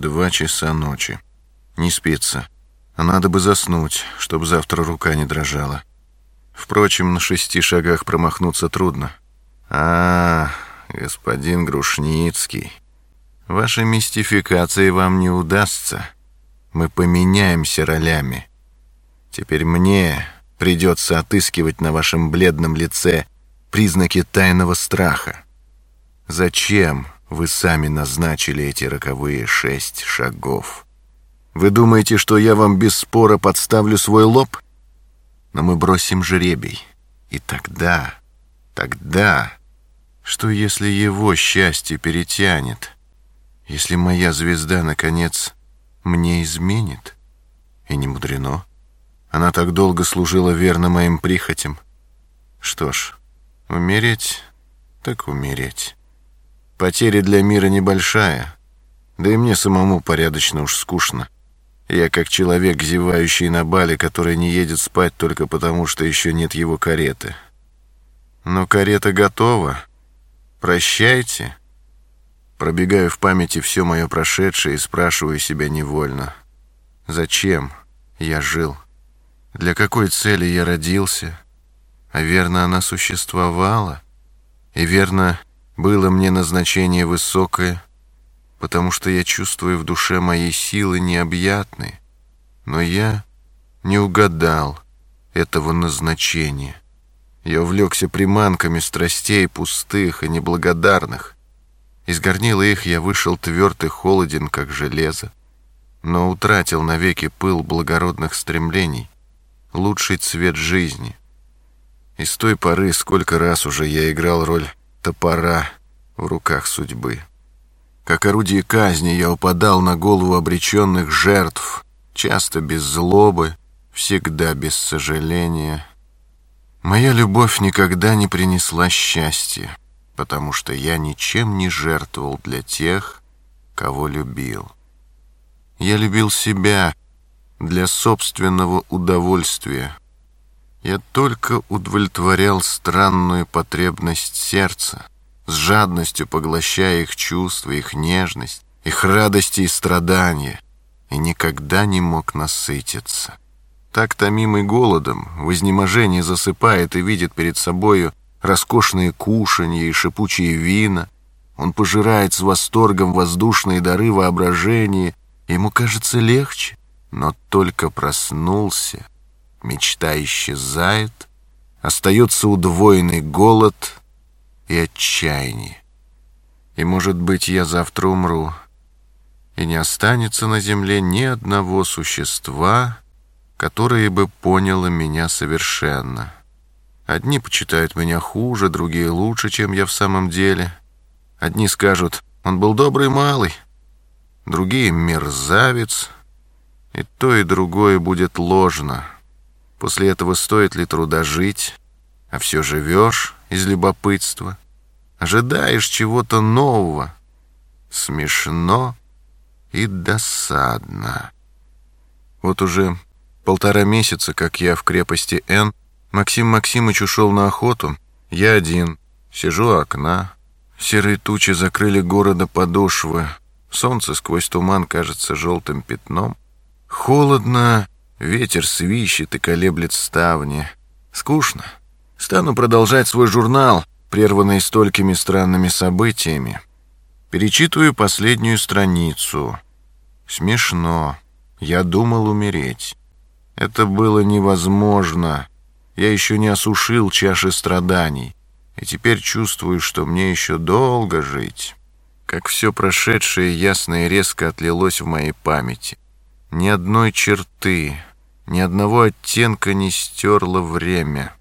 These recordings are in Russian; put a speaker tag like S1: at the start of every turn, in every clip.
S1: Два часа ночи. Не спится. А надо бы заснуть, чтобы завтра рука не дрожала. Впрочем, на шести шагах промахнуться трудно. А, господин Грушницкий, ваша мистификация вам не удастся. Мы поменяемся ролями. Теперь мне придется отыскивать на вашем бледном лице признаки тайного страха. Зачем вы сами назначили эти роковые шесть шагов? Вы думаете, что я вам без спора подставлю свой лоб? Но мы бросим жребий. И тогда, тогда, что если его счастье перетянет? Если моя звезда, наконец, мне изменит? И не мудрено. Она так долго служила верно моим прихотям. Что ж, умереть так умереть. Потеря для мира небольшая, да и мне самому порядочно уж скучно. Я как человек, зевающий на бале, который не едет спать только потому, что еще нет его кареты. Но карета готова. Прощайте. Пробегаю в памяти все мое прошедшее и спрашиваю себя невольно. Зачем я жил? Для какой цели я родился? А верно, она существовала? И верно, было мне назначение высокое — потому что я чувствую в душе моей силы необъятные, но я не угадал этого назначения. Я увлекся приманками страстей пустых и неблагодарных. Из горнила их я вышел тверд и холоден, как железо, но утратил навеки пыл благородных стремлений, лучший цвет жизни. И с той поры сколько раз уже я играл роль топора в руках судьбы. Как орудие казни я упадал на голову обреченных жертв, часто без злобы, всегда без сожаления. Моя любовь никогда не принесла счастья, потому что я ничем не жертвовал для тех, кого любил. Я любил себя для собственного удовольствия. Я только удовлетворял странную потребность сердца — с жадностью поглощая их чувства, их нежность, их радости и страдания, и никогда не мог насытиться. Так томимый голодом, в изнеможении засыпает и видит перед собою роскошные кушанья и шипучие вина, он пожирает с восторгом воздушные дары воображения, ему кажется легче, но только проснулся, мечта исчезает, остается удвоенный голод — и отчаяние. И, может быть, я завтра умру, и не останется на земле ни одного существа, которое бы поняло меня совершенно. Одни почитают меня хуже, другие лучше, чем я в самом деле. Одни скажут, он был добрый малый, другие — мерзавец, и то и другое будет ложно. После этого стоит ли труда жить, а все живешь из любопытства, ожидаешь чего-то нового. Смешно и досадно. Вот уже полтора месяца, как я в крепости Н, Максим Максимыч ушел на охоту, я один, сижу у окна. Серые тучи закрыли города подошвы, солнце сквозь туман кажется желтым пятном. Холодно, ветер свищет и колеблет ставни. Скучно. Стану продолжать свой журнал, прерванный столькими странными событиями. Перечитываю последнюю страницу. Смешно. Я думал умереть. Это было невозможно. Я еще не осушил чаши страданий. И теперь чувствую, что мне еще долго жить. Как все прошедшее ясно и резко отлилось в моей памяти. Ни одной черты, ни одного оттенка не стерло время.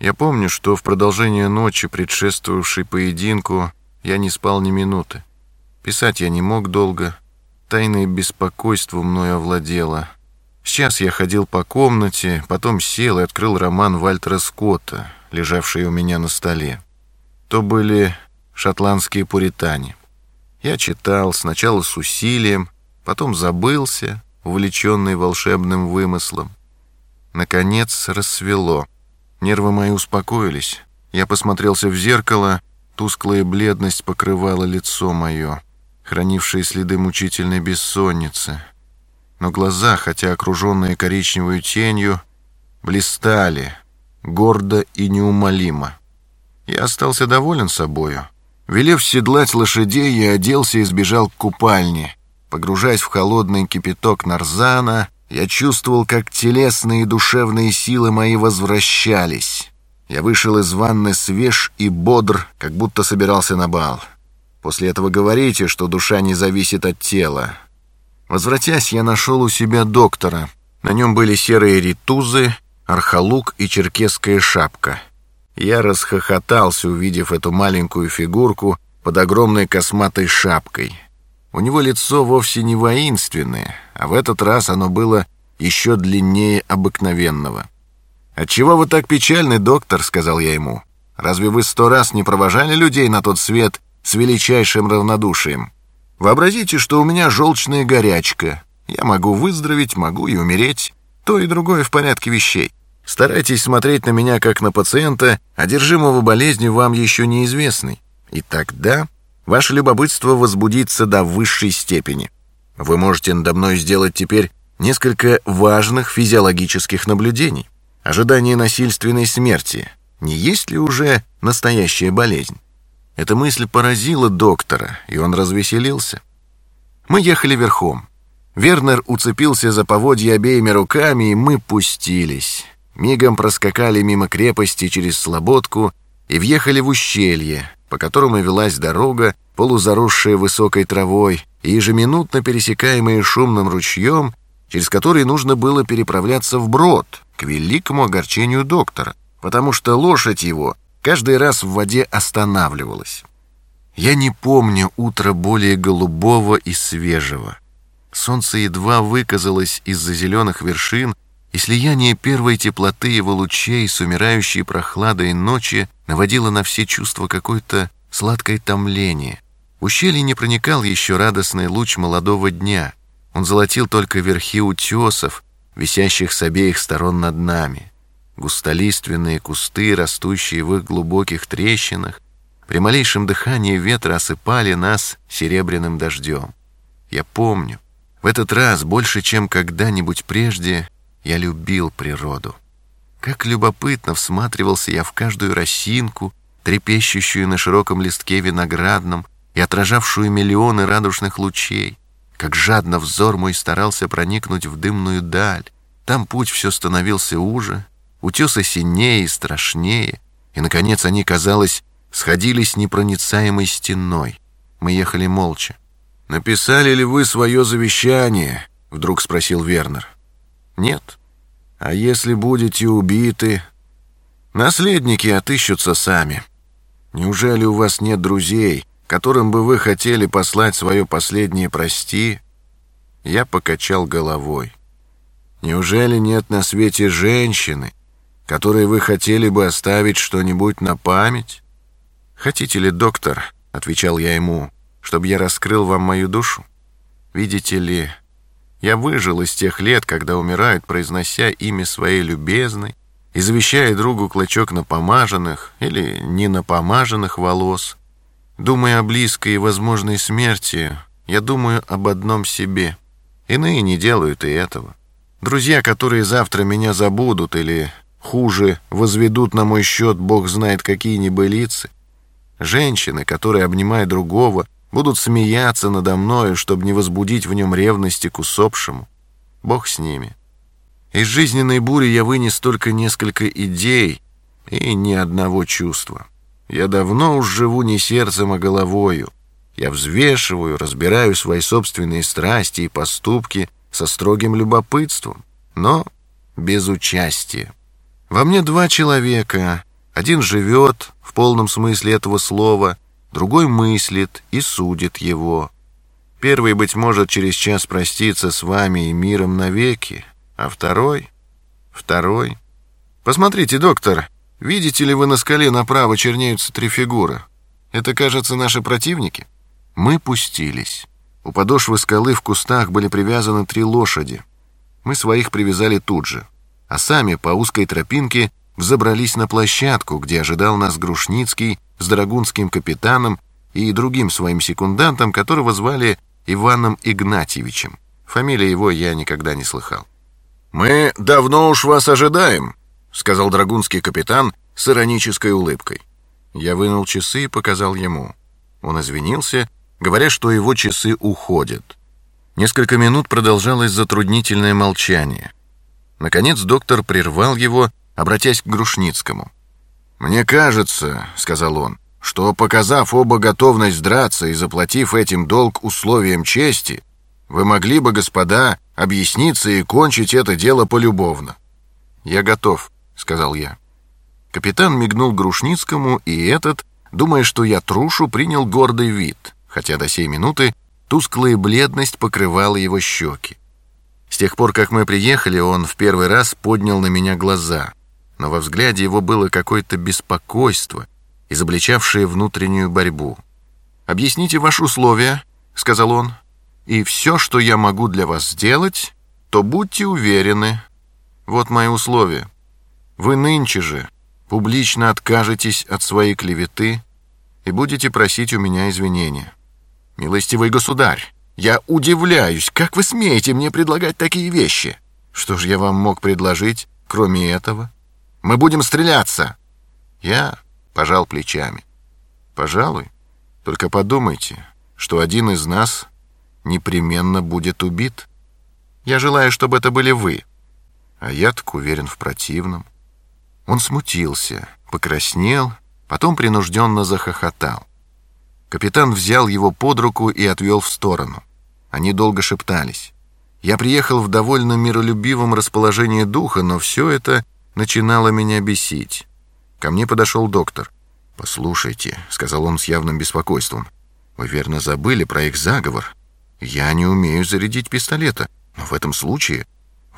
S1: Я помню, что в продолжение ночи, предшествовавшей поединку, я не спал ни минуты. Писать я не мог долго. Тайное беспокойство мною овладело. Сейчас я ходил по комнате, потом сел и открыл роман Вальтера Скотта, лежавший у меня на столе. То были шотландские пуритане. Я читал сначала с усилием, потом забылся, увлеченный волшебным вымыслом. Наконец рассвело. Нервы мои успокоились. Я посмотрелся в зеркало, тусклая бледность покрывала лицо мое. хранившие следы мучительной бессонницы. Но глаза, хотя окруженные коричневой тенью, блистали, гордо и неумолимо. Я остался доволен собою. Велев седлать лошадей, я оделся и сбежал к купальне. Погружаясь в холодный кипяток нарзана, я чувствовал, как телесные и душевные силы мои возвращались. Я вышел из ванны свеж и бодр, как будто собирался на бал. После этого говорите, что душа не зависит от тела. Возвратясь, я нашел у себя доктора. На нем были серые ритузы, архалук и черкесская шапка. Я расхохотался, увидев эту маленькую фигурку под огромной косматой шапкой. У него лицо вовсе не воинственное, а в этот раз оно было еще длиннее обыкновенного. «Отчего вы так печальны, доктор?» — сказал я ему. «Разве вы сто раз не провожали людей на тот свет с величайшим равнодушием? Вообразите, что у меня желчная горячка. Я могу выздороветь, могу и умереть. То и другое в порядке вещей. Старайтесь смотреть на меня как на пациента, одержимого болезнью вам еще неизвестной. И тогда ваше любопытство возбудится до высшей степени. Вы можете надо мной сделать теперь несколько важных физиологических наблюдений. Ожидание насильственной смерти. Не есть ли уже настоящая болезнь? Эта мысль поразила доктора, и он развеселился. Мы ехали верхом. Вернер уцепился за поводья обеими руками, и мы пустились. Мигом проскакали мимо крепости через Слободку и въехали в ущелье, по которому велась дорога, полузаросшая высокой травой, и ежеминутно пересекаемая шумным ручьем, через который нужно было переправляться вброд, к великому огорчению доктора, потому что лошадь его каждый раз в воде останавливалась. Я не помню утра более голубого и свежего. Солнце едва выказалось из-за зеленых вершин, и слияние первой теплоты его лучей с умирающей прохладой ночи наводило на все чувства какое-то сладкое томление. В ущелье не проникал еще радостный луч молодого дня. Он золотил только верхи утесов, висящих с обеих сторон над нами. Густолиственные кусты, растущие в их глубоких трещинах, при малейшем дыхании ветра осыпали нас серебряным дождем. Я помню, в этот раз больше, чем когда-нибудь прежде, я любил природу. Как любопытно всматривался я в каждую росинку, трепещущую на широком листке виноградном и отражавшую миллионы радужных лучей. Как жадно взор мой старался проникнуть в дымную даль. Там путь все становился уже, утесы синее и страшнее, и, наконец, они, казалось, сходились непроницаемой стеной. Мы ехали молча. «Написали ли вы свое завещание?» — вдруг спросил Вернер. Нет. А если будете убиты, наследники отыщутся сами. Неужели у вас нет друзей, которым бы вы хотели послать свое последнее «прости»?» Я покачал головой. «Неужели нет на свете женщины, которой вы хотели бы оставить что-нибудь на память?» «Хотите ли, доктор?» — отвечал я ему, — «чтобы я раскрыл вам мою душу? Видите ли, я выжил из тех лет, когда умирают, произнося имя своей любезной и завещая другу клочок напомаженных или не напомаженных волос. Думая о близкой и возможной смерти, я думаю об одном себе. Иные не делают и этого. Друзья, которые завтра меня забудут или, хуже, возведут на мой счет бог знает какие небылицы. Женщины, которые, обнимая другого, будут смеяться надо мною, чтобы не возбудить в нем ревности к усопшему. Бог с ними. Из жизненной бури я вынес только несколько идей и ни одного чувства. Я давно уж живу не сердцем, а головою. Я взвешиваю, разбираю свои собственные страсти и поступки со строгим любопытством, но без участия. Во мне два человека. Один живет, в полном смысле этого слова, другой мыслит и судит его. Первый, быть может, через час простится с вами и миром навеки, а второй... Второй... Посмотрите, доктор, видите ли вы на скале направо чернеются три фигуры? Это, кажется, наши противники? Мы пустились. У подошвы скалы в кустах были привязаны три лошади. Мы своих привязали тут же, а сами по узкой тропинке взобрались на площадку, где ожидал нас Грушницкий с драгунским капитаном, и другим своим секундантом, которого звали Иваном Игнатьевичем. Фамилия его я никогда не слыхал. «Мы давно уж вас ожидаем», — сказал драгунский капитан с иронической улыбкой. Я вынул часы и показал ему. Он извинился, говоря, что его часы уходят. Несколько минут продолжалось затруднительное молчание. Наконец доктор прервал его, обратясь к Грушницкому. «Мне кажется, — сказал он, — что, показав оба готовность драться и заплатив этим долг условиям чести, вы могли бы, господа, объясниться и кончить это дело полюбовно». «Я готов», — сказал я. Капитан мигнул Грушницкому, и этот, думая, что я трушу, принял гордый вид, хотя до сей минуты тусклая бледность покрывала его щеки. С тех пор, как мы приехали, он в первый раз поднял на меня глаза, но во взгляде его было какое-то беспокойство, изобличавшее внутреннюю борьбу. «Объясните ваши условия», — сказал он, — «и все, что я могу для вас сделать, то будьте уверены. Вот мои условия. Вы нынче же публично откажетесь от своей клеветы и будете просить у меня извинения. Милостивый государь, я удивляюсь, как вы смеете мне предлагать такие вещи? Что же я вам мог предложить, кроме этого? Мы будем стреляться. Я пожал плечами. Пожалуй, только подумайте, что один из нас непременно будет убит. Я желаю, чтобы это были вы. А я так уверен в противном. Он смутился, покраснел, потом принужденно захохотал. Капитан взял его под руку и отвел в сторону. Они долго шептались. Я приехал в довольно миролюбивом расположении духа, но все это начинало меня бесить. Ко мне подошел доктор. «Послушайте», — сказал он с явным беспокойством, — «вы верно забыли про их заговор. Я не умею зарядить пистолета, но в этом случае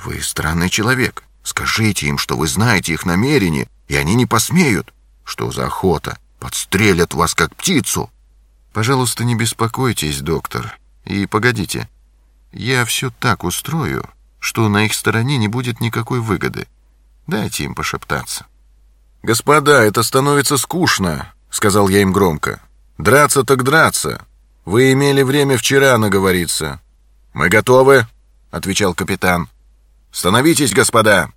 S1: вы странный человек. Скажите им, что вы знаете их намерения, и они не посмеют. Что за охота? Подстрелят вас, как птицу». «Пожалуйста, не беспокойтесь, доктор. И погодите, я все так устрою, что на их стороне не будет никакой выгоды. Дайте им пошептаться». «Господа, это становится скучно», — сказал я им громко. «Драться так драться. Вы имели время вчера наговориться». «Мы готовы», — отвечал капитан. «Становитесь, господа.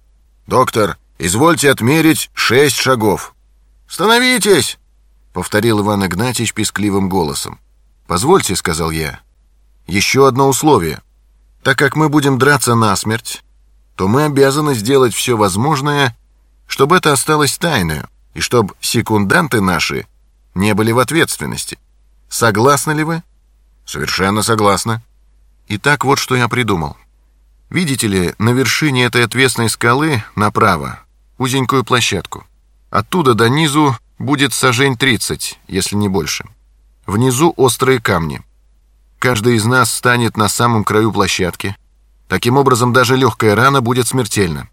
S1: Доктор, извольте отмерить шесть шагов». «Становитесь!» — повторил Иван Игнатьевич пескливым голосом. «Позвольте», — сказал я. «Еще одно условие. Так как мы будем драться насмерть, то мы обязаны сделать все возможное, чтобы это осталось тайной, и чтобы секунданты наши не были в ответственности. Согласны ли вы? Совершенно согласна. Итак, вот что я придумал. Видите ли, на вершине этой отвесной скалы направо узенькую площадку. Оттуда до низу будет сажень 30, если не больше. Внизу острые камни. Каждый из нас станет на самом краю площадки. Таким образом, даже легкая рана будет смертельна.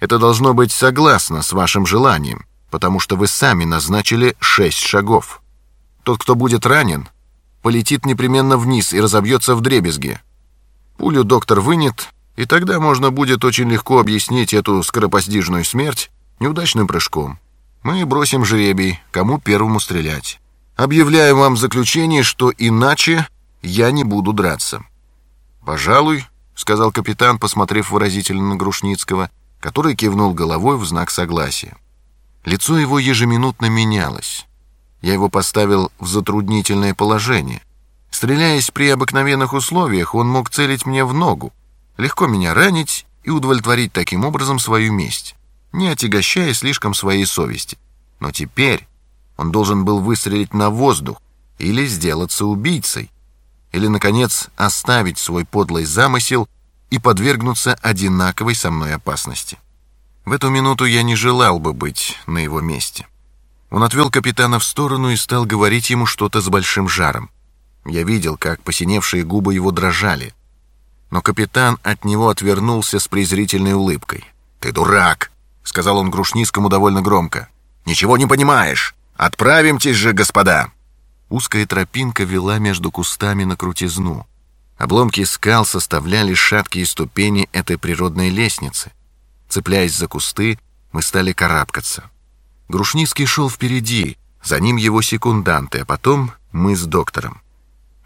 S1: Это должно быть согласно с вашим желанием, потому что вы сами назначили шесть шагов. Тот, кто будет ранен, полетит непременно вниз и разобьется в дребезги. Пулю доктор вынет, и тогда можно будет очень легко объяснить эту скоропостижную смерть неудачным прыжком. Мы бросим жребий, кому первому стрелять. Объявляю вам заключение, что иначе я не буду драться. «Пожалуй», — сказал капитан, посмотрев выразительно на Грушницкого, — который кивнул головой в знак согласия. Лицо его ежеминутно менялось. Я его поставил в затруднительное положение. Стреляясь при обыкновенных условиях, он мог целить мне в ногу, легко меня ранить и удовлетворить таким образом свою месть, не отягощая слишком своей совести. Но теперь он должен был выстрелить на воздух или сделаться убийцей, или, наконец, оставить свой подлый замысел – и подвергнуться одинаковой со мной опасности. В эту минуту я не желал бы быть на его месте. Он отвел капитана в сторону и стал говорить ему что-то с большим жаром. Я видел, как посиневшие губы его дрожали. Но капитан от него отвернулся с презрительной улыбкой. «Ты дурак!» — сказал он Грушницкому довольно громко. «Ничего не понимаешь! Отправимтесь же, господа!» Узкая тропинка вела между кустами на крутизну. Обломки скал составляли шаткие ступени этой природной лестницы. Цепляясь за кусты, мы стали карабкаться. Грушницкий шел впереди, За ним его секунданты, а потом мы с доктором.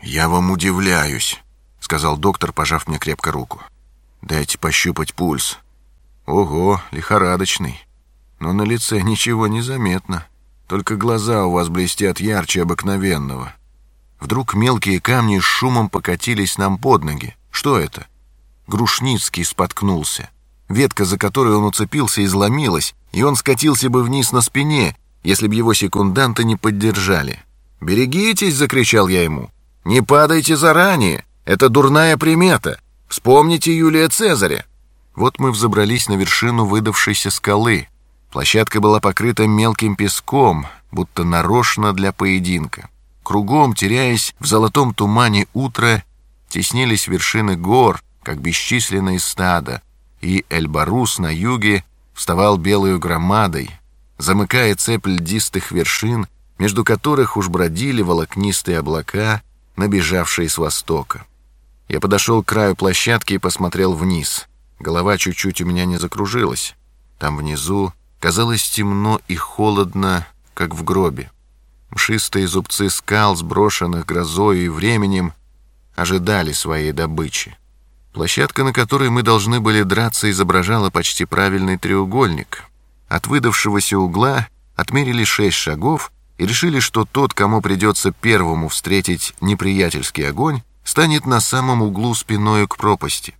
S1: «Я вам удивляюсь», — сказал доктор, пожав мне крепко руку. «Дайте пощупать пульс». «Ого, лихорадочный. Но на лице ничего не заметно. Только глаза у вас блестят ярче обыкновенного». Вдруг мелкие камни с шумом покатились нам под ноги. Что это? Грушницкий споткнулся. Ветка, за которой он уцепился, изломилась, и он скатился бы вниз на спине, если бы его секунданты не поддержали. «Берегитесь!» — закричал я ему. «Не падайте заранее! Это дурная примета! Вспомните Юлия Цезаря!» Вот мы взобрались на вершину выдавшейся скалы. Площадка была покрыта мелким песком, будто нарочно для поединка. Кругом, теряясь в золотом тумане утра, теснились вершины гор, как бесчисленные стада, и Эльбарус на юге вставал белую громадой, замыкая цепь льдистых вершин, между которых уж бродили волокнистые облака, набежавшие с востока. Я подошел к краю площадки и посмотрел вниз. Голова чуть-чуть у меня не закружилась. Там внизу казалось темно и холодно, как в гробе. Мшистые зубцы скал, сброшенных грозою и временем, ожидали своей добычи. Площадка, на которой мы должны были драться, изображала почти правильный треугольник. От выдавшегося угла отмерили шесть шагов и решили, что тот, кому придется первому встретить неприятельский огонь, станет на самом углу спиною к пропасти.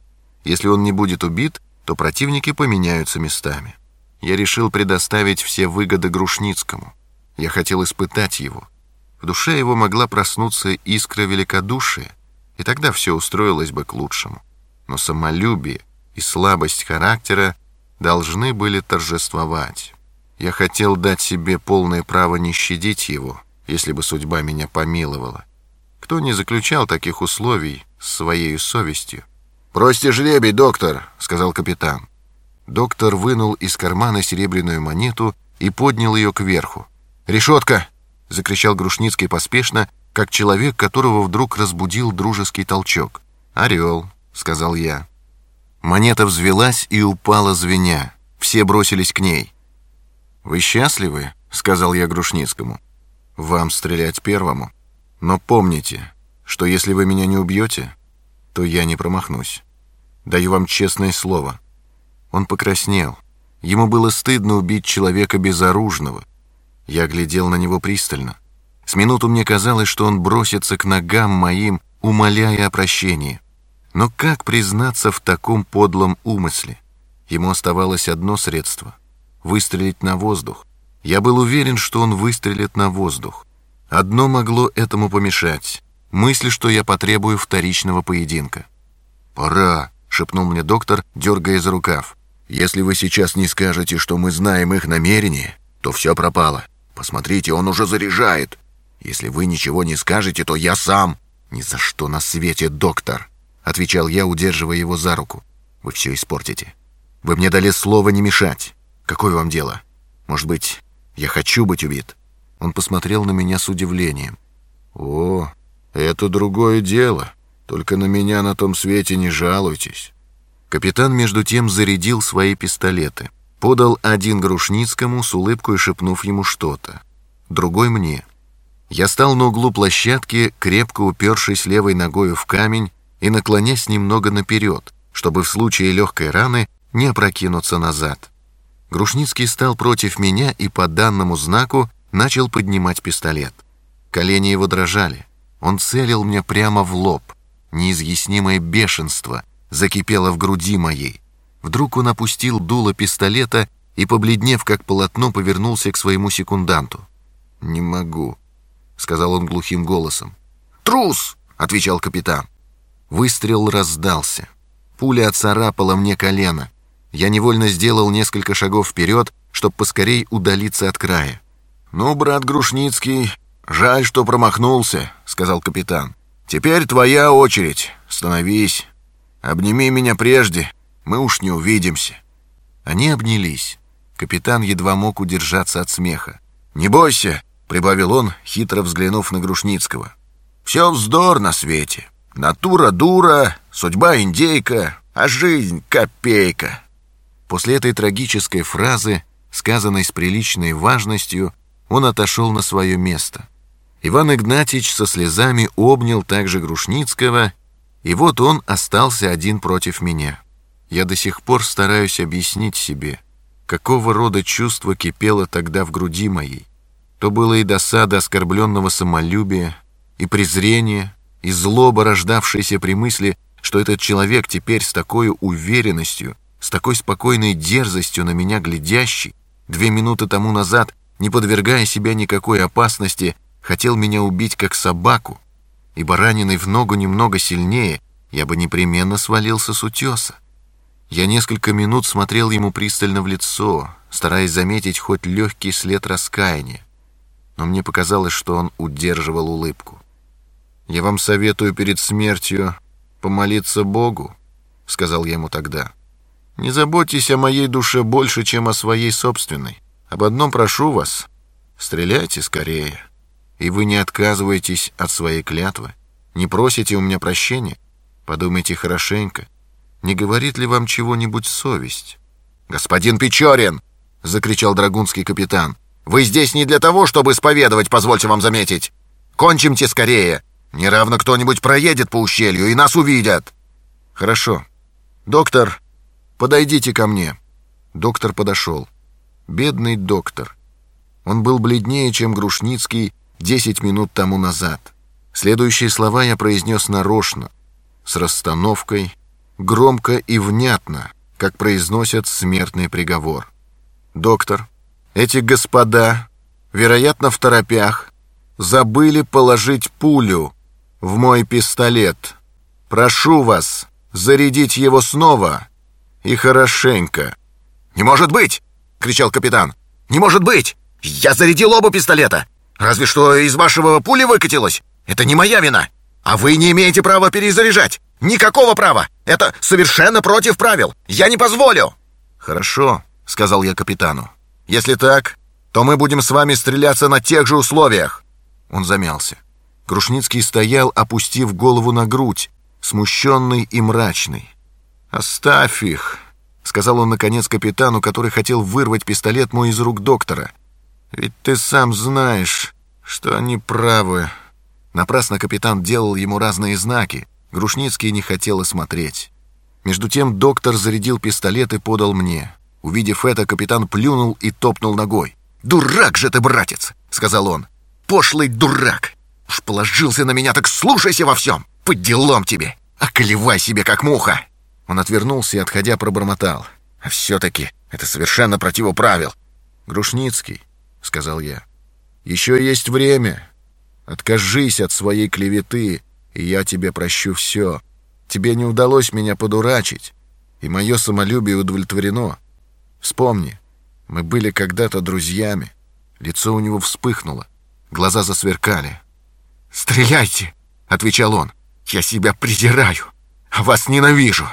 S1: Если он не будет убит, то противники поменяются местами. Я решил предоставить все выгоды Грушницкому. Я хотел испытать его. В душе его могла проснуться искра великодушия, и тогда все устроилось бы к лучшему. Но самолюбие и слабость характера должны были торжествовать. Я хотел дать себе полное право не щадить его, если бы судьба меня помиловала. Кто не заключал таких условий с своей совестью? «Бросьте жребий, доктор», — сказал капитан. Доктор вынул из кармана серебряную монету и поднял ее кверху. «Решетка!» — закричал Грушницкий поспешно, как человек, которого вдруг разбудил дружеский толчок. «Орел», — сказал я. Монета взвелась и упала звеня. Все бросились к ней. «Вы счастливы?» — сказал я Грушницкому. «Вам стрелять первому. Но помните, что если вы меня не убьете, то я не промахнусь. Даю вам честное слово». Он покраснел. Ему было стыдно убить человека безоружного — я глядел на него пристально. С минуту мне казалось, что он бросится к ногам моим, умоляя о прощении. Но как признаться в таком подлом умысле? Ему оставалось одно средство — выстрелить на воздух. Я был уверен, что он выстрелит на воздух. Одно могло этому помешать — мысль, что я потребую вторичного поединка. «Пора», — шепнул мне доктор, дергая за рукав. «Если вы сейчас не скажете, что мы знаем их намерения, то все пропало. Посмотрите, он уже заряжает. Если вы ничего не скажете, то я сам. Ни за что на свете, доктор, отвечал я, удерживая его за руку. Вы все испортите. Вы мне дали слово не мешать. Какое вам дело? Может быть, я хочу быть убит? Он посмотрел на меня с удивлением. О, это другое дело. Только на меня на том свете не жалуйтесь. Капитан между тем зарядил свои пистолеты. Подал один Грушницкому с улыбкой шепнув ему что-то. Другой мне. Я стал на углу площадки, крепко упершись левой ногою в камень и наклонясь немного наперед, чтобы в случае легкой раны не опрокинуться назад. Грушницкий стал против меня и по данному знаку начал поднимать пистолет. Колени его дрожали. Он целил мне прямо в лоб. Неизъяснимое бешенство закипело в груди моей. Вдруг он опустил дуло пистолета и, побледнев как полотно, повернулся к своему секунданту. «Не могу», — сказал он глухим голосом. «Трус!» — отвечал капитан. Выстрел раздался. Пуля оцарапала мне колено. Я невольно сделал несколько шагов вперед, чтобы поскорей удалиться от края. «Ну, брат Грушницкий, жаль, что промахнулся», — сказал капитан. «Теперь твоя очередь. Становись. Обними меня прежде, мы уж не увидимся». Они обнялись. Капитан едва мог удержаться от смеха. «Не бойся», — прибавил он, хитро взглянув на Грушницкого. «Все вздор на свете. Натура дура, судьба индейка, а жизнь копейка». После этой трагической фразы, сказанной с приличной важностью, он отошел на свое место. Иван Игнатьич со слезами обнял также Грушницкого, и вот он остался один против меня. Я до сих пор стараюсь объяснить себе, какого рода чувство кипело тогда в груди моей. То было и досада оскорбленного самолюбия, и презрение, и злоба, рождавшаяся при мысли, что этот человек теперь с такой уверенностью, с такой спокойной дерзостью на меня глядящий, две минуты тому назад, не подвергая себя никакой опасности, хотел меня убить как собаку, ибо раненый в ногу немного сильнее, я бы непременно свалился с утеса. Я несколько минут смотрел ему пристально в лицо, стараясь заметить хоть легкий след раскаяния, но мне показалось, что он удерживал улыбку. «Я вам советую перед смертью помолиться Богу», — сказал я ему тогда. «Не заботьтесь о моей душе больше, чем о своей собственной. Об одном прошу вас — стреляйте скорее» и вы не отказываетесь от своей клятвы, не просите у меня прощения, подумайте хорошенько, не говорит ли вам чего-нибудь совесть? «Господин Печорин!» — закричал драгунский капитан. «Вы здесь не для того, чтобы исповедовать, позвольте вам заметить. Кончимте скорее. Неравно кто-нибудь проедет по ущелью, и нас увидят». «Хорошо. Доктор, подойдите ко мне». Доктор подошел. Бедный доктор. Он был бледнее, чем Грушницкий, десять минут тому назад. Следующие слова я произнес нарочно, с расстановкой, громко и внятно, как произносят смертный приговор. «Доктор, эти господа, вероятно, в торопях, забыли положить пулю в мой пистолет. Прошу вас зарядить его снова и хорошенько». «Не может быть!» — кричал капитан. «Не может быть! Я зарядил оба пистолета! Разве что из вашего пули выкатилось. Это не моя вина. А вы не имеете права перезаряжать. Никакого права. Это совершенно против правил. Я не позволю. Хорошо, сказал я капитану. Если так, то мы будем с вами стреляться на тех же условиях. Он замялся. Грушницкий стоял, опустив голову на грудь, смущенный и мрачный. «Оставь их», — сказал он, наконец, капитану, который хотел вырвать пистолет мой из рук доктора. Ведь ты сам знаешь, что они правы. Напрасно капитан делал ему разные знаки. Грушницкий не хотел смотреть. Между тем доктор зарядил пистолет и подал мне. Увидев это, капитан плюнул и топнул ногой. «Дурак же ты, братец!» — сказал он. «Пошлый дурак! Уж положился на меня, так слушайся во всем! По делам тебе! Околевай себе, как муха!» Он отвернулся и, отходя, пробормотал. «А все-таки это совершенно противоправил. Грушницкий, — сказал я. «Еще есть время. Откажись от своей клеветы, и я тебе прощу все. Тебе не удалось меня подурачить, и мое самолюбие удовлетворено. Вспомни, мы были когда-то друзьями». Лицо у него вспыхнуло, глаза засверкали. «Стреляйте!» — отвечал он. «Я себя презираю, а вас ненавижу.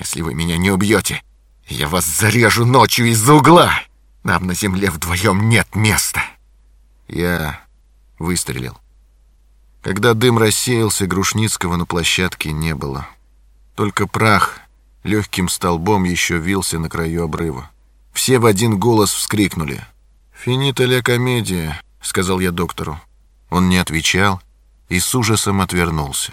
S1: Если вы меня не убьете, я вас зарежу ночью из-за угла!» Нам на земле вдвоем нет места. Я выстрелил. Когда дым рассеялся, Грушницкого на площадке не было. Только прах легким столбом еще вился на краю обрыва. Все в один голос вскрикнули. «Финита ля комедия», — сказал я доктору. Он не отвечал и с ужасом отвернулся.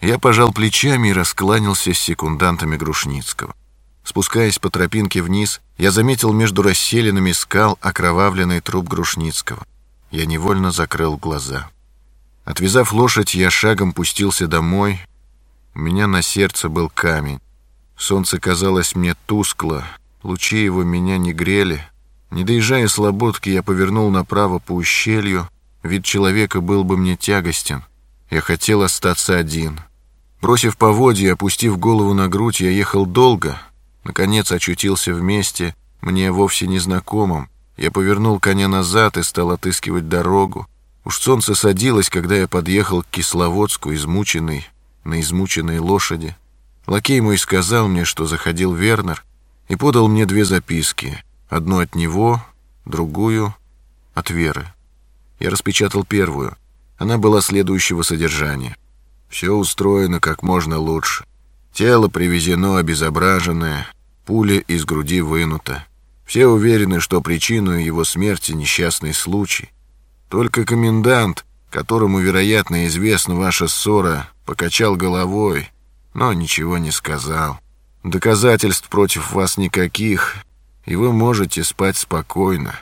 S1: Я пожал плечами и раскланялся с секундантами Грушницкого. Спускаясь по тропинке вниз, я заметил между расселенными скал окровавленный труп Грушницкого. Я невольно закрыл глаза. Отвязав лошадь, я шагом пустился домой. У меня на сердце был камень. Солнце казалось мне тускло, лучи его меня не грели. Не доезжая слободки, я повернул направо по ущелью. Вид человека был бы мне тягостен. Я хотел остаться один. Бросив поводья опустив голову на грудь, я ехал долго — Наконец очутился в месте, мне вовсе незнакомым. Я повернул коня назад и стал отыскивать дорогу. Уж солнце садилось, когда я подъехал к Кисловодску, измученный, на измученной лошади. Лакей мой сказал мне, что заходил Вернер, и подал мне две записки. Одну от него, другую от Веры. Я распечатал первую. Она была следующего содержания. Все устроено как можно лучше. Тело привезено обезображенное, пуля из груди вынута. Все уверены, что причиной его смерти несчастный случай. Только комендант, которому, вероятно, известна ваша ссора, покачал головой, но ничего не сказал. Доказательств против вас никаких, и вы можете спать спокойно,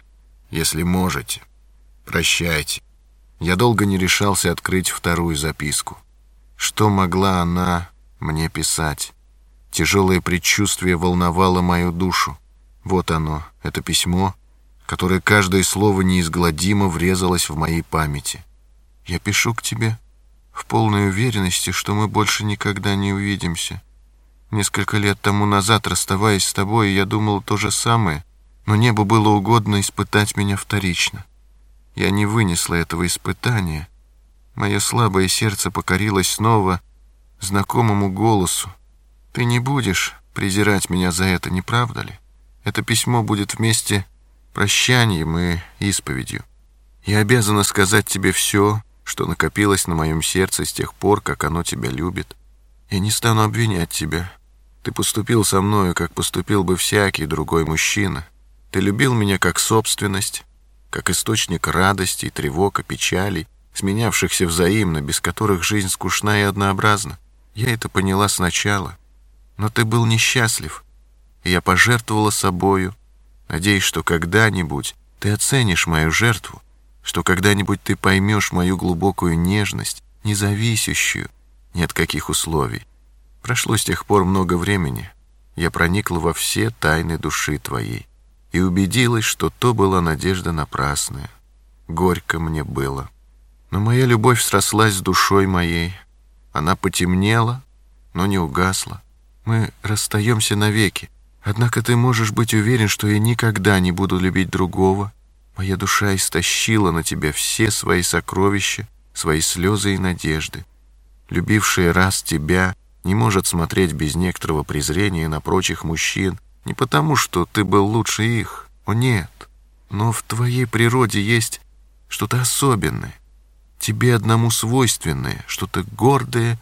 S1: если можете. Прощайте. Я долго не решался открыть вторую записку. Что могла она мне писать? Тяжелое предчувствие волновало мою душу. Вот оно, это письмо, которое каждое слово неизгладимо врезалось в моей памяти. Я пишу к тебе в полной уверенности, что мы больше никогда не увидимся. Несколько лет тому назад, расставаясь с тобой, я думал то же самое, но небу было угодно испытать меня вторично. Я не вынесла этого испытания. Мое слабое сердце покорилось снова знакомому голосу. Ты не будешь презирать меня за это, не правда ли? Это письмо будет вместе прощанием и исповедью. Я обязана сказать тебе все, что накопилось на моем сердце с тех пор, как оно тебя любит. Я не стану обвинять тебя. Ты поступил со мною, как поступил бы всякий другой мужчина. Ты любил меня как собственность, как источник радости, тревог и печалей, сменявшихся взаимно, без которых жизнь скучна и однообразна. Я это поняла сначала. Но ты был несчастлив, и я пожертвовала собою, надеясь, что когда-нибудь ты оценишь мою жертву, что когда-нибудь ты поймешь мою глубокую нежность, не зависящую ни от каких условий. Прошло с тех пор много времени. Я проникла во все тайны души твоей и убедилась, что то была надежда напрасная. Горько мне было. Но моя любовь срослась с душой моей. Она потемнела, но не угасла. Мы расстаемся навеки. Однако ты можешь быть уверен, что я никогда не буду любить другого. Моя душа истощила на тебя все свои сокровища, свои слезы и надежды. Любившая раз тебя, не может смотреть без некоторого презрения на прочих мужчин, не потому, что ты был лучше их, о нет, но в твоей природе есть что-то особенное, тебе одному свойственное, что-то гордое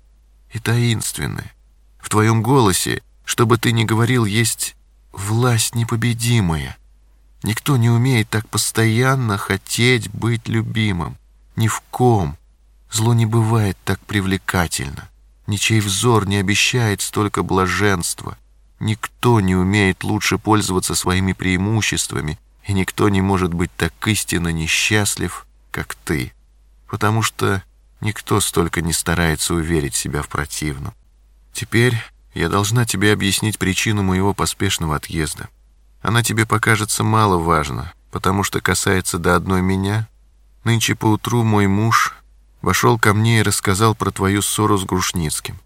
S1: и таинственное. В твоем голосе, что бы ты ни говорил, есть власть непобедимая. Никто не умеет так постоянно хотеть быть любимым. Ни в ком. Зло не бывает так привлекательно. Ничей взор не обещает столько блаженства. Никто не умеет лучше пользоваться своими преимуществами, и никто не может быть так истинно несчастлив, как ты, потому что никто столько не старается уверить себя в противном. Теперь я должна тебе объяснить причину моего поспешного отъезда. Она тебе покажется мало важна, потому что касается до одной меня. Нынче поутру мой муж вошел ко мне и рассказал про твою ссору с Грушницким.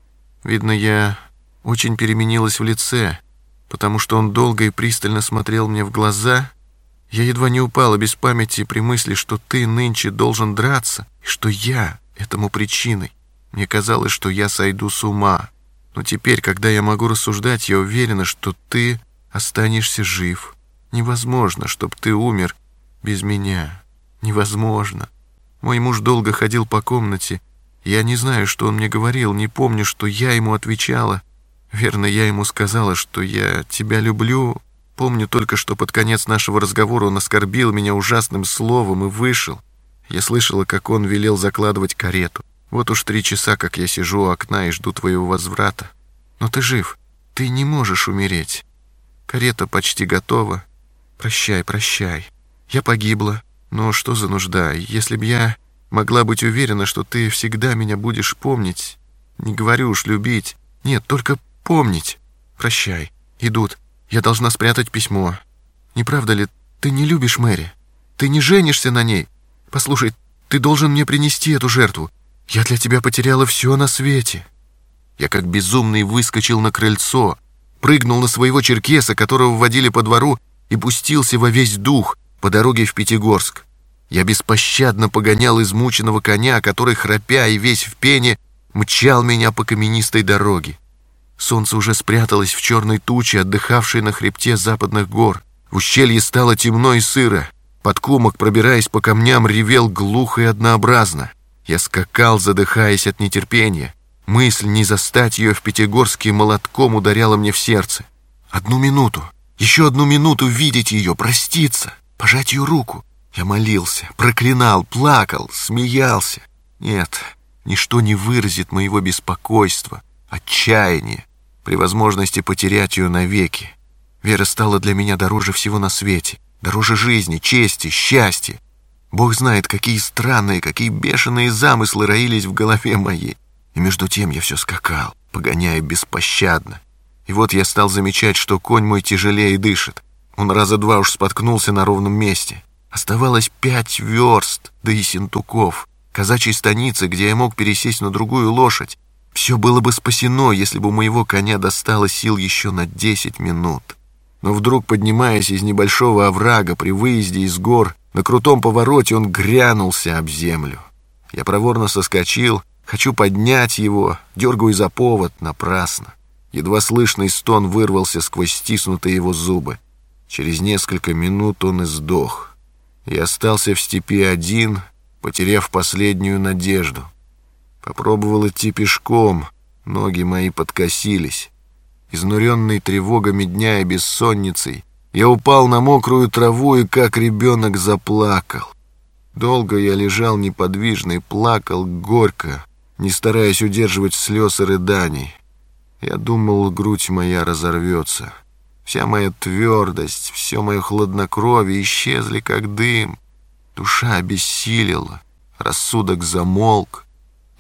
S1: Видно, я очень переменилась в лице, потому что он долго и пристально смотрел мне в глаза. Я едва не упала без памяти при мысли, что ты нынче должен драться, и что я этому причиной. Мне казалось, что я сойду с ума. Но теперь, когда я могу рассуждать, я уверена, что ты останешься жив. Невозможно, чтобы ты умер без меня. Невозможно. Мой муж долго ходил по комнате. Я не знаю, что он мне говорил, не помню, что я ему отвечала. Верно, я ему сказала, что я тебя люблю. Помню только, что под конец нашего разговора он оскорбил меня ужасным словом и вышел. Я слышала, как он велел закладывать карету. Вот уж три часа, как я сижу у окна и жду твоего возврата. Но ты жив, ты не можешь умереть. Карета почти готова. Прощай, прощай. Я погибла, но что за нужда? Если б я могла быть уверена, что ты всегда меня будешь помнить, не говорю уж любить, нет, только помнить. Прощай. Идут. Я должна спрятать письмо. Не правда ли, ты не любишь Мэри? Ты не женишься на ней? Послушай, ты должен мне принести эту жертву. Я для тебя потеряла все на свете. Я как безумный выскочил на крыльцо, прыгнул на своего черкеса, которого водили по двору, и пустился во весь дух по дороге в Пятигорск. Я беспощадно погонял измученного коня, который, храпя и весь в пене, мчал меня по каменистой дороге. Солнце уже спряталось в черной туче, отдыхавшей на хребте западных гор. В ущелье стало темно и сыро. Подкумок, пробираясь по камням, ревел глухо и однообразно. Я скакал, задыхаясь от нетерпения. Мысль не застать ее в Пятигорске молотком ударяла мне в сердце. «Одну минуту! Еще одну минуту видеть ее, проститься, пожать ее руку. Я молился, проклинал, плакал, смеялся. Нет, ничто не выразит моего беспокойства, отчаяния при возможности потерять ее навеки. Вера стала для меня дороже всего на свете, дороже жизни, чести, счастья. Бог знает, какие странные, какие бешеные замыслы роились в голове моей. И между тем я все скакал, погоняя беспощадно. И вот я стал замечать, что конь мой тяжелее дышит. Он раза два уж споткнулся на ровном месте. Оставалось пять верст да Ессентуков, казачьей станицы, где я мог пересесть на другую лошадь. Все было бы спасено, если бы у моего коня достало сил еще на десять минут. Но вдруг, поднимаясь из небольшого оврага при выезде из гор, на крутом повороте он грянулся об землю. Я проворно соскочил, хочу поднять его, дергаю за повод, напрасно. Едва слышный стон вырвался сквозь стиснутые его зубы. Через несколько минут он и сдох. Я остался в степи один, потеряв последнюю надежду. Попробовал идти пешком, ноги мои подкосились. Изнуренный тревогами дня и бессонницей, я упал на мокрую траву и, как ребенок, заплакал. Долго я лежал неподвижно и плакал горько, не стараясь удерживать слез и рыданий. Я думал, грудь моя разорвется. Вся моя твердость, все мое хладнокровие исчезли, как дым. Душа обессилила, рассудок замолк.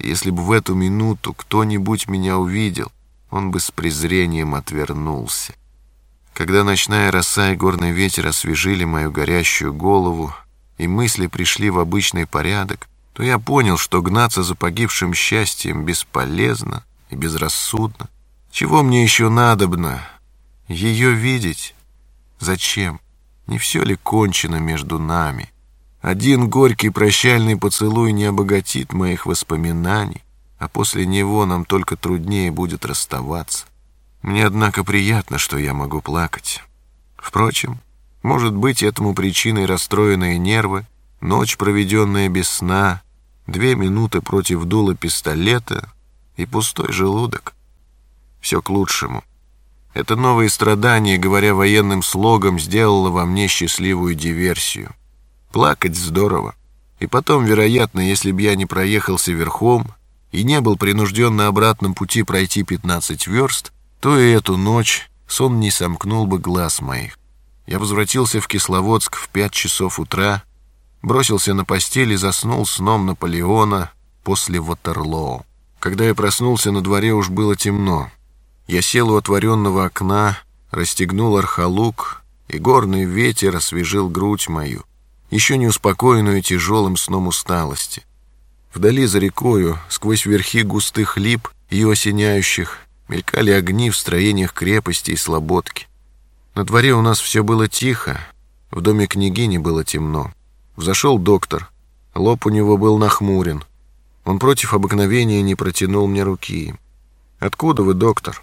S1: Если бы в эту минуту кто-нибудь меня увидел, он бы с презрением отвернулся. Когда ночная роса и горный ветер освежили мою горящую голову, и мысли пришли в обычный порядок, то я понял, что гнаться за погибшим счастьем бесполезно и безрассудно. Чего мне еще надобно? Ее видеть? Зачем? Не все ли кончено между нами? Один горький прощальный поцелуй не обогатит моих воспоминаний, а после него нам только труднее будет расставаться. Мне, однако, приятно, что я могу плакать. Впрочем, может быть, этому причиной расстроенные нервы, ночь, проведенная без сна, две минуты против дула пистолета и пустой желудок. Все к лучшему. Это новое страдание, говоря военным слогом, сделало во мне счастливую диверсию. Плакать здорово. И потом, вероятно, если б я не проехался верхом и не был принужден на обратном пути пройти 15 верст, то и эту ночь сон не сомкнул бы глаз моих. Я возвратился в Кисловодск в пять часов утра, бросился на постель и заснул сном Наполеона после Ватерлоо. Когда я проснулся, на дворе уж было темно. Я сел у отворенного окна, расстегнул архалук, и горный ветер освежил грудь мою, еще не успокоенную тяжелым сном усталости. Вдали за рекою, сквозь верхи густых лип, ее осеняющих, мелькали огни в строениях крепости и слободки. На дворе у нас все было тихо, в доме княгини было темно. Взошел доктор, лоб у него был нахмурен. Он против обыкновения не протянул мне руки. «Откуда вы, доктор?»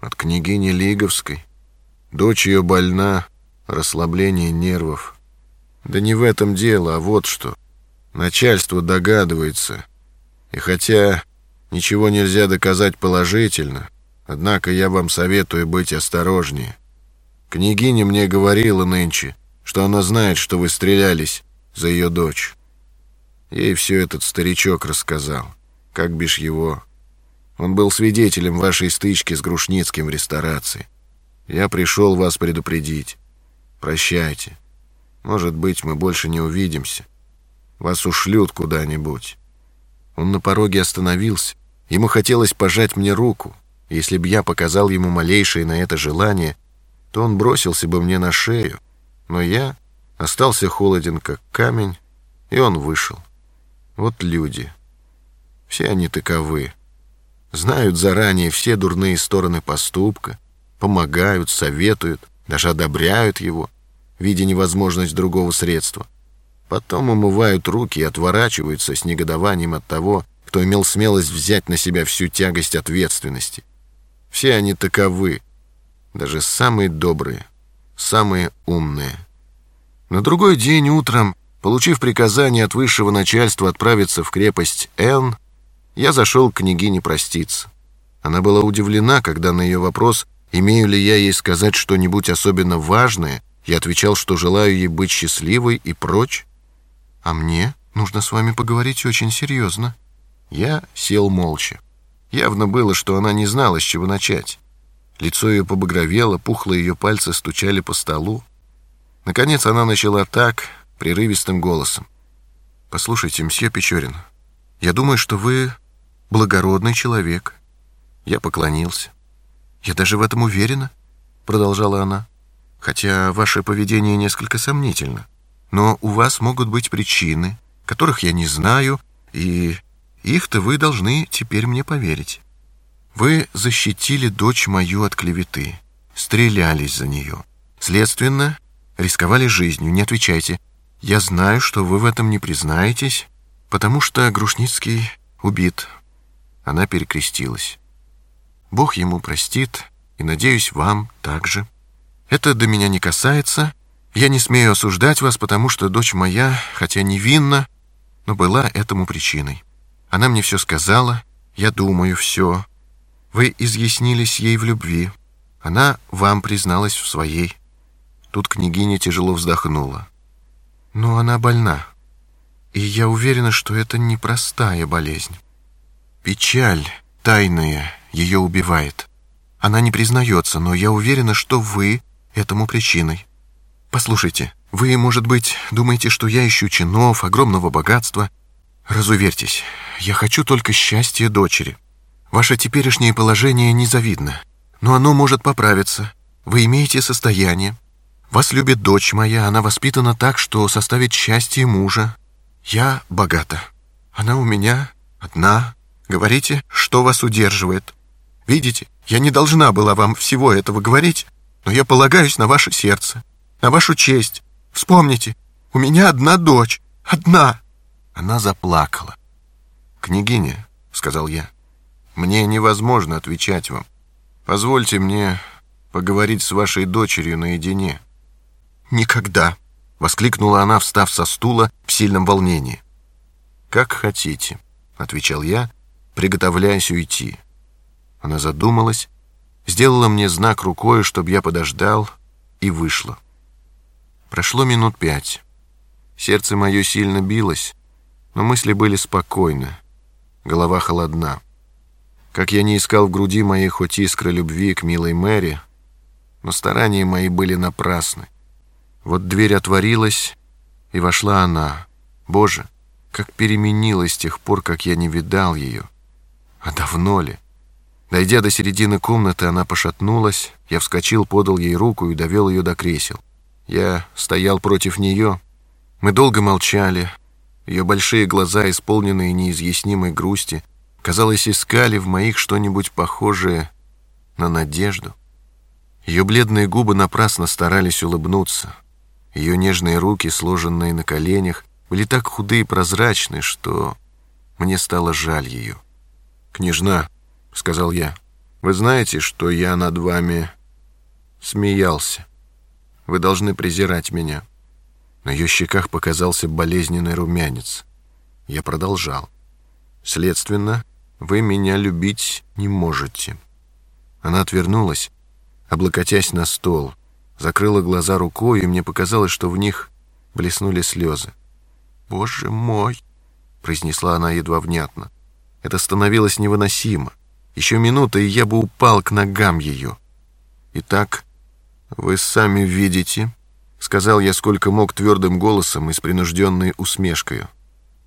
S1: От княгини Лиговской. Дочь ее больна, расслабление нервов. Да не в этом дело, а вот что. Начальство догадывается. И хотя ничего нельзя доказать положительно, однако я вам советую быть осторожнее. Княгиня мне говорила нынче, что она знает, что вы стрелялись за ее дочь. Ей все этот старичок рассказал, как бишь его он был свидетелем вашей стычки с Грушницким в ресторации. Я пришел вас предупредить. Прощайте. Может быть, мы больше не увидимся. Вас ушлют куда-нибудь». Он на пороге остановился. Ему хотелось пожать мне руку. Если б я показал ему малейшее на это желание, то он бросился бы мне на шею. Но я остался холоден, как камень, и он вышел. Вот люди. Все они таковы знают заранее все дурные стороны поступка, помогают, советуют, даже одобряют его, видя невозможность другого средства. Потом умывают руки и отворачиваются с негодованием от того, кто имел смелость взять на себя всю тягость ответственности. Все они таковы, даже самые добрые, самые умные. На другой день утром, получив приказание от высшего начальства отправиться в крепость Н, я зашел к княгине проститься. Она была удивлена, когда на ее вопрос, Имею ли я ей сказать что-нибудь особенно важное? Я отвечал, что желаю ей быть счастливой и прочь.
S2: А мне нужно с вами поговорить очень серьезно.
S1: Я сел молча. Явно было, что она не знала, с чего начать. Лицо ее побагровело, пухлые ее пальцы стучали по столу. Наконец она начала так, прерывистым голосом. «Послушайте, мсье Печорин, я думаю, что вы благородный человек». Я поклонился. «Я даже в этом уверена», — продолжала она. «Хотя ваше поведение несколько сомнительно. Но у вас могут быть причины, которых я не знаю, и их-то вы должны теперь мне поверить. Вы защитили дочь мою от клеветы, стрелялись за нее. Следственно, рисковали жизнью, не отвечайте. Я знаю, что вы в этом не признаетесь, потому что Грушницкий убит». Она перекрестилась. Бог ему простит, и, надеюсь, вам также. Это до меня не касается. Я не смею осуждать вас, потому что дочь моя, хотя невинна, но была этому причиной. Она мне все сказала, я думаю все. Вы изъяснились ей в любви. Она вам призналась в своей. Тут княгиня тяжело вздохнула. Но она больна. И я уверена, что это непростая болезнь. Печаль тайная ее убивает. Она не признается, но я уверена, что вы этому причиной. Послушайте, вы, может быть, думаете, что я ищу чинов, огромного богатства. Разуверьтесь, я хочу только счастья дочери. Ваше теперешнее положение незавидно, но оно может поправиться. Вы имеете состояние. Вас любит дочь моя, она воспитана так, что составит счастье мужа. Я богата. Она у меня одна, Говорите, что вас удерживает. Видите, я не должна была вам всего этого говорить, но я полагаюсь на ваше сердце, на вашу честь. Вспомните, у меня одна дочь, одна. Она заплакала. «Княгиня», — сказал я, — «мне невозможно отвечать вам. Позвольте мне поговорить с вашей дочерью наедине». «Никогда», — воскликнула она, встав со стула в сильном волнении. «Как хотите», — отвечал я, приготовляясь уйти. Она задумалась, сделала мне знак рукой, чтобы я подождал, и вышла. Прошло минут пять. Сердце мое сильно билось, но мысли были спокойны, голова холодна. Как я не искал в груди моей хоть искры любви к милой Мэри, но старания мои были напрасны. Вот дверь отворилась, и вошла она. Боже, как переменилась с тех пор, как я не видал ее. А давно ли? Дойдя до середины комнаты, она пошатнулась. Я вскочил, подал ей руку и довел ее до кресел. Я стоял против нее. Мы долго молчали. Ее большие глаза, исполненные неизъяснимой грусти, казалось, искали в моих что-нибудь похожее на надежду. Ее бледные губы напрасно старались улыбнуться. Ее нежные руки, сложенные на коленях, были так худы и прозрачны, что мне стало жаль ее. «Княжна», — сказал я, — «вы знаете, что я над вами смеялся. Вы должны презирать меня». На ее щеках показался болезненный румянец. Я продолжал. «Следственно, вы меня любить не можете». Она отвернулась, облокотясь на стол, закрыла глаза рукой, и мне показалось, что в них блеснули слезы. «Боже мой!» — произнесла она едва внятно. Это становилось невыносимо. Еще минута, и я бы упал к ногам ее. «Итак, вы сами видите», — сказал я сколько мог твердым голосом и с принужденной усмешкой.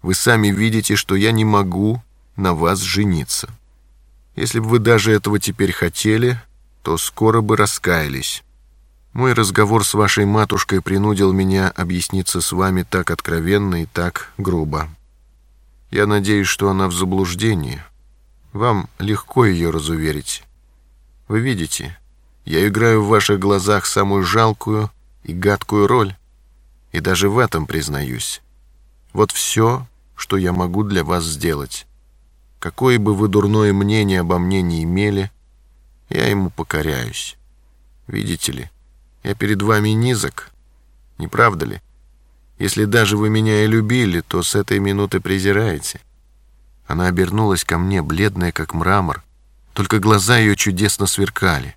S1: «Вы сами видите, что я не могу на вас жениться. Если бы вы даже этого теперь хотели, то скоро бы раскаялись. Мой разговор с вашей матушкой принудил меня объясниться с вами так откровенно и так грубо». Я надеюсь, что она в заблуждении. Вам легко ее разуверить. Вы видите, я играю в ваших глазах самую жалкую и гадкую роль. И даже в этом признаюсь. Вот все, что я могу для вас сделать. Какое бы вы дурное мнение обо мне не имели, я ему покоряюсь. Видите ли, я перед вами низок, не правда ли? Если даже вы меня и любили, то с этой минуты презираете». Она обернулась ко мне, бледная, как мрамор, только глаза ее чудесно сверкали.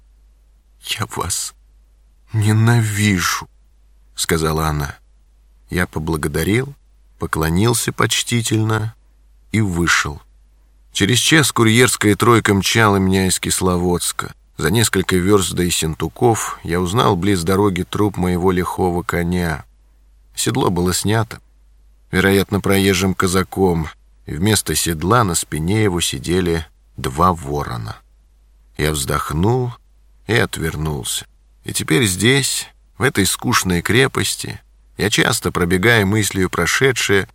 S1: «Я вас ненавижу», — сказала она. Я поблагодарил, поклонился почтительно и вышел. Через час курьерская тройка мчала меня из Кисловодска. За несколько верст до Ессентуков я узнал близ дороги труп моего лихого коня. Седло было снято, вероятно, проезжим казаком, и вместо седла на спине его сидели два ворона. Я вздохнул и отвернулся. И теперь здесь, в этой скучной крепости, я часто, пробегая мыслью прошедшее,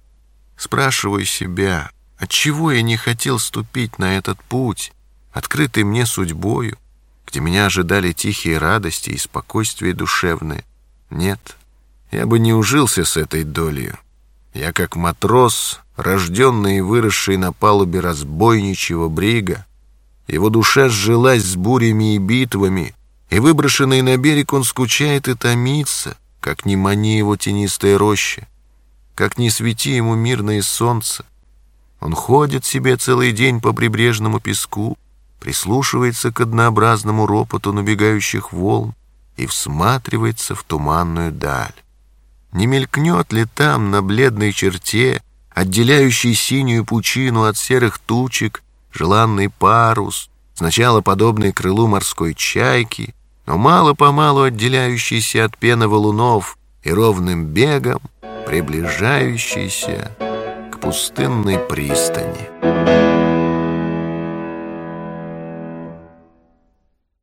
S1: спрашиваю себя, отчего я не хотел ступить на этот путь, открытый мне судьбою, где меня ожидали тихие радости и спокойствие душевное. Нет, я бы не ужился с этой долей. Я как матрос, рожденный и выросший на палубе разбойничьего брига, его душа сжилась с бурями и битвами, и выброшенный на берег он скучает и томится, как не мани его тенистая роща, как не свети ему мирное солнце. Он ходит себе целый день по прибрежному песку, прислушивается к однообразному ропоту набегающих волн и всматривается в туманную даль. Не мелькнет ли там на бледной черте, отделяющей синюю пучину от серых тучек, желанный парус, сначала подобный крылу морской чайки, но мало-помалу отделяющийся от пены валунов и ровным бегом приближающийся к пустынной пристани.